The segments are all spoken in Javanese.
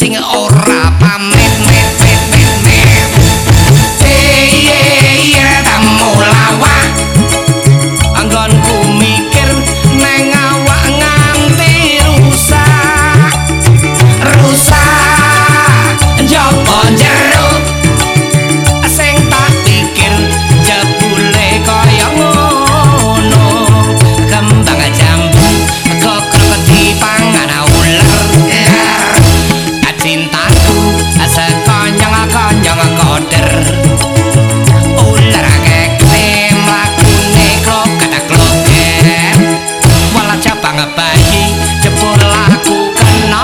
acting all ngebahi jebul aku kena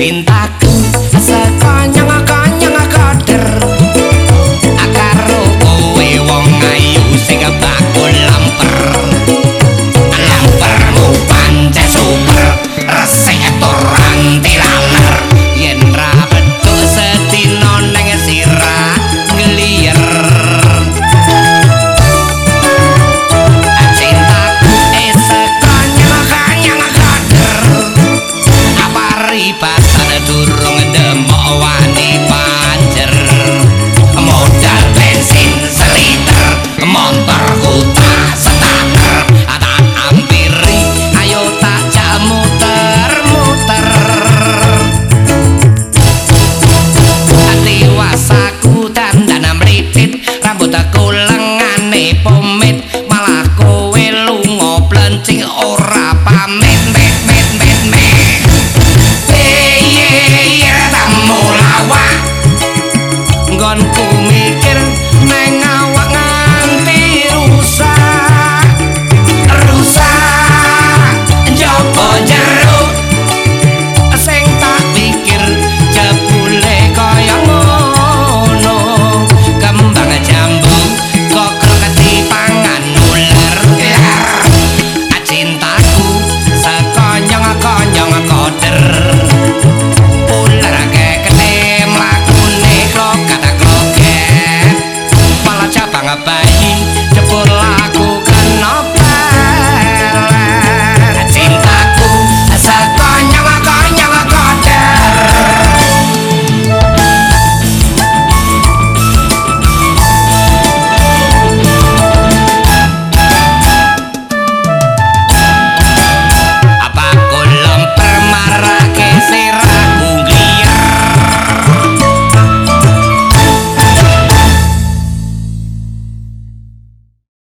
Cintaku whole